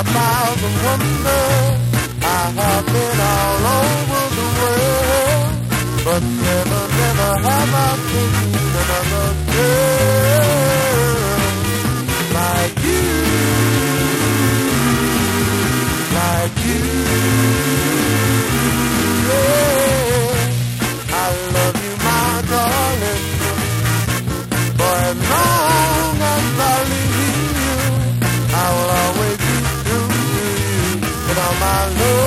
About the wonder. I have been all over the world, but never, never have I seen another girl like you, like you. my love.